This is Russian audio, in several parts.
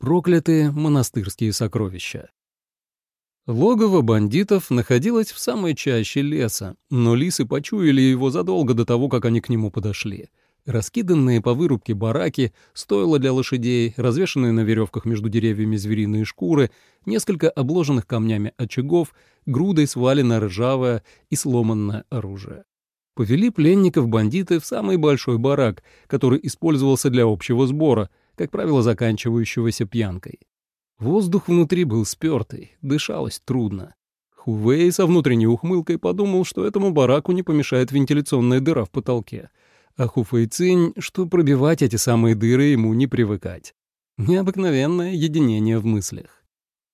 Проклятые монастырские сокровища. Логово бандитов находилось в самой чаще леса, но лисы почуяли его задолго до того, как они к нему подошли. Раскиданные по вырубке бараки, стойла для лошадей, развешанные на веревках между деревьями звериные шкуры, несколько обложенных камнями очагов, грудой свалено ржавое и сломанное оружие. Повели пленников бандиты в самый большой барак, который использовался для общего сбора — как правило, заканчивающегося пьянкой. Воздух внутри был спёртый, дышалось трудно. Хувей со внутренней ухмылкой подумал, что этому бараку не помешает вентиляционная дыра в потолке, а Хуфэй что пробивать эти самые дыры ему не привыкать. Необыкновенное единение в мыслях.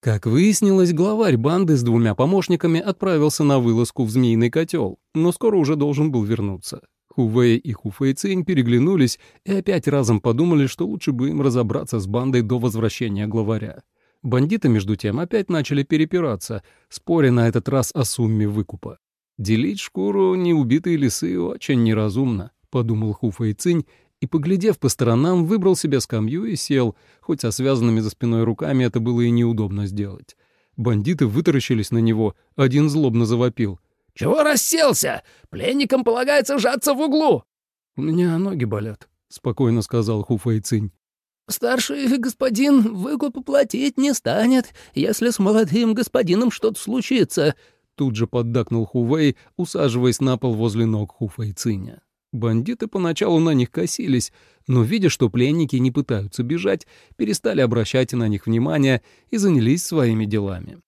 Как выяснилось, главарь банды с двумя помощниками отправился на вылазку в змеиный котел, но скоро уже должен был вернуться. Хувей и Хуфэйцинь переглянулись и опять разом подумали, что лучше бы им разобраться с бандой до возвращения главаря. Бандиты, между тем, опять начали перепираться, споря на этот раз о сумме выкупа. «Делить шкуру неубитой лисы очень неразумно», — подумал Хуфэйцинь, и, поглядев по сторонам, выбрал себе скамью и сел, хоть со связанными за спиной руками это было и неудобно сделать. Бандиты вытаращились на него, один злобно завопил. «Чего расселся? Пленникам полагается сжаться в углу!» «У меня ноги болят», — спокойно сказал Хуфэй Цинь. «Старший господин выкуп платить не станет, если с молодым господином что-то случится», — тут же поддакнул Хувей, усаживаясь на пол возле ног Хуфэй Циня. Бандиты поначалу на них косились, но, видя, что пленники не пытаются бежать, перестали обращать на них внимание и занялись своими делами.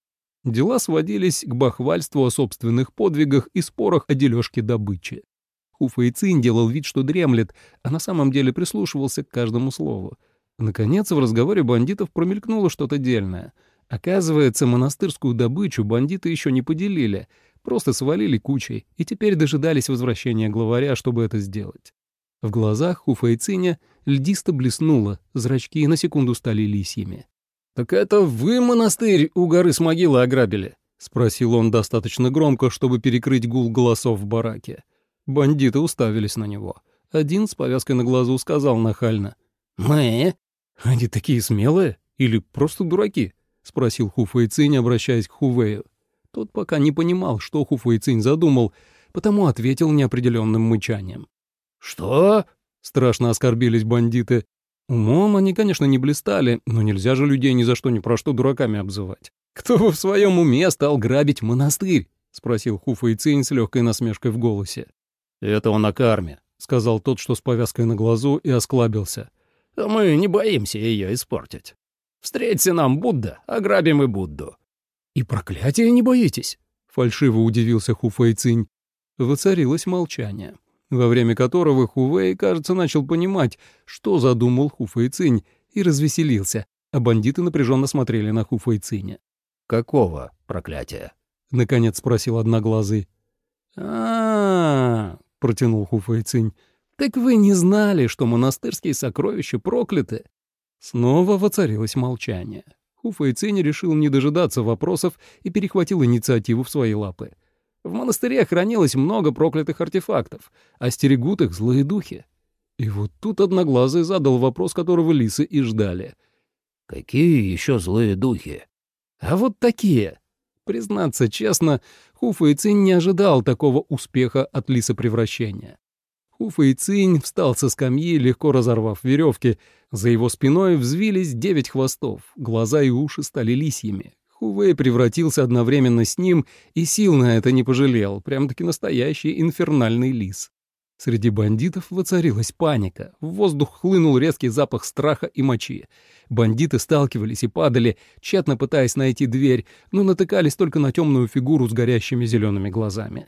Дела сводились к бахвальству о собственных подвигах и спорах о дележке добычи. Хуфаицин делал вид, что дремлет, а на самом деле прислушивался к каждому слову. Наконец, в разговоре бандитов промелькнуло что-то дельное. Оказывается, монастырскую добычу бандиты еще не поделили, просто свалили кучей и теперь дожидались возвращения главаря, чтобы это сделать. В глазах Хуфаициня льдисто блеснуло, зрачки на секунду стали лисьями. «Так это вы монастырь у горы с могилы ограбили?» — спросил он достаточно громко, чтобы перекрыть гул голосов в бараке. Бандиты уставились на него. Один с повязкой на глазу сказал нахально. «Мы?» «Они такие смелые? Или просто дураки?» — спросил Хуфэйцинь, обращаясь к Хувею. Тот пока не понимал, что Хуфэйцинь задумал, потому ответил неопределенным мычанием. «Что?» — страшно оскорбились бандиты. Умом они, конечно, не блистали, но нельзя же людей ни за что ни про что дураками обзывать. «Кто бы в своем уме стал грабить монастырь?» — спросил Хуфа и Цинь с легкой насмешкой в голосе. «Это он о карме», — сказал тот, что с повязкой на глазу, и осклабился. «Мы не боимся ее испортить. Встреться нам Будда, ограбим и Будду». «И проклятия не боитесь?» — фальшиво удивился Хуфа и Цинь. Воцарилось молчание во время которого Хувей, кажется, начал понимать, что задумал Хуфэйцинь, и развеселился, а бандиты напряженно смотрели на Хуфэйциня. «Какого проклятия?» — наконец спросил Одноглазый. а, протянул Хуфэйцинь. «Так вы не знали, что монастырские сокровища прокляты?» Снова воцарилось молчание. Хуфэйцинь решил не дожидаться вопросов и перехватил инициативу в свои лапы. В монастыре хранилось много проклятых артефактов, а стерегут их злые духи. И вот тут Одноглазый задал вопрос, которого лисы и ждали. «Какие еще злые духи?» «А вот такие!» Признаться честно, Хуфа и Цинь не ожидал такого успеха от лисопревращения. Хуфа и Цинь встал со скамьи, легко разорвав веревки. За его спиной взвились девять хвостов, глаза и уши стали лисьими, Хувей превратился одновременно с ним и сил на это не пожалел, прям-таки настоящий инфернальный лис. Среди бандитов воцарилась паника, в воздух хлынул резкий запах страха и мочи. Бандиты сталкивались и падали, тщетно пытаясь найти дверь, но натыкались только на темную фигуру с горящими зелеными глазами.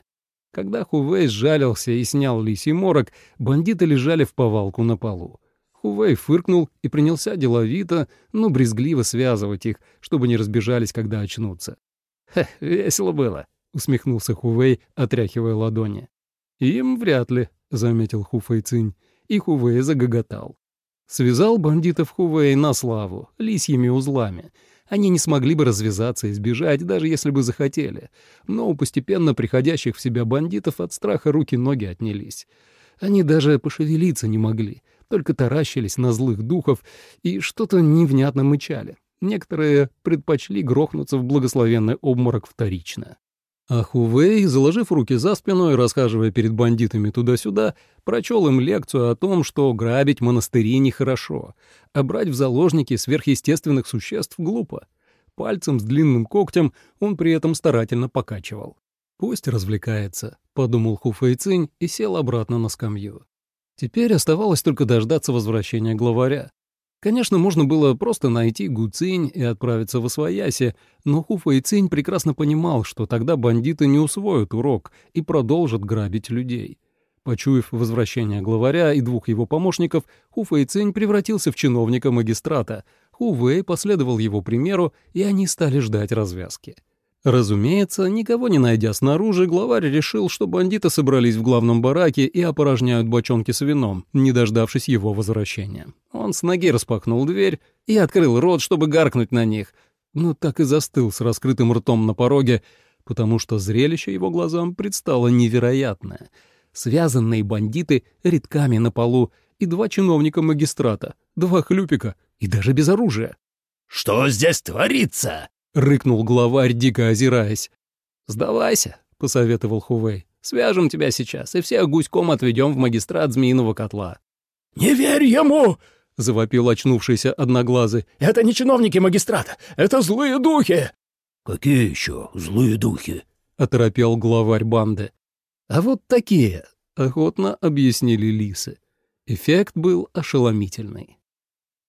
Когда Хувей сжалился и снял лисий морок, бандиты лежали в повалку на полу. Хувей фыркнул и принялся деловито, но брезгливо связывать их, чтобы не разбежались, когда очнутся. «Хе, весело было», — усмехнулся Хувей, отряхивая ладони. «Им вряд ли», — заметил Хуфэй Цинь, и Хувей загоготал. Связал бандитов Хувей на славу, лисьими узлами. Они не смогли бы развязаться и сбежать, даже если бы захотели. Но у постепенно приходящих в себя бандитов от страха руки-ноги отнялись. Они даже пошевелиться не могли — только таращились на злых духов и что-то невнятно мычали. Некоторые предпочли грохнуться в благословенный обморок вторично. А Хувей, заложив руки за спину и расхаживая перед бандитами туда-сюда, прочел им лекцию о том, что грабить монастыри нехорошо, а брать в заложники сверхъестественных существ глупо. Пальцем с длинным когтем он при этом старательно покачивал. «Пусть развлекается», — подумал Хуфэй Цинь и сел обратно на скамью. Теперь оставалось только дождаться возвращения главаря. Конечно, можно было просто найти Гуцинь и отправиться в Освояси, но Хуфэй Цинь прекрасно понимал, что тогда бандиты не усвоят урок и продолжат грабить людей. Почуяв возвращение главаря и двух его помощников, Хуфэй Цинь превратился в чиновника магистрата. Хувей последовал его примеру, и они стали ждать развязки. Разумеется, никого не найдя снаружи, главарь решил, что бандиты собрались в главном бараке и опорожняют бочонки с вином, не дождавшись его возвращения. Он с ноги распахнул дверь и открыл рот, чтобы гаркнуть на них, но так и застыл с раскрытым ртом на пороге, потому что зрелище его глазам предстало невероятное. Связанные бандиты редками на полу и два чиновника магистрата, два хлюпика и даже без оружия. «Что здесь творится?» — рыкнул главарь, дико озираясь. «Сдавайся», — посоветовал Хувей. «Свяжем тебя сейчас и всех гуськом отведем в магистрат Змеиного котла». «Не верь ему!» — завопил очнувшийся одноглазый. «Это не чиновники магистрата, это злые духи!» «Какие еще злые духи?» — оторопел главарь банды. «А вот такие», — охотно объяснили лисы. Эффект был ошеломительный.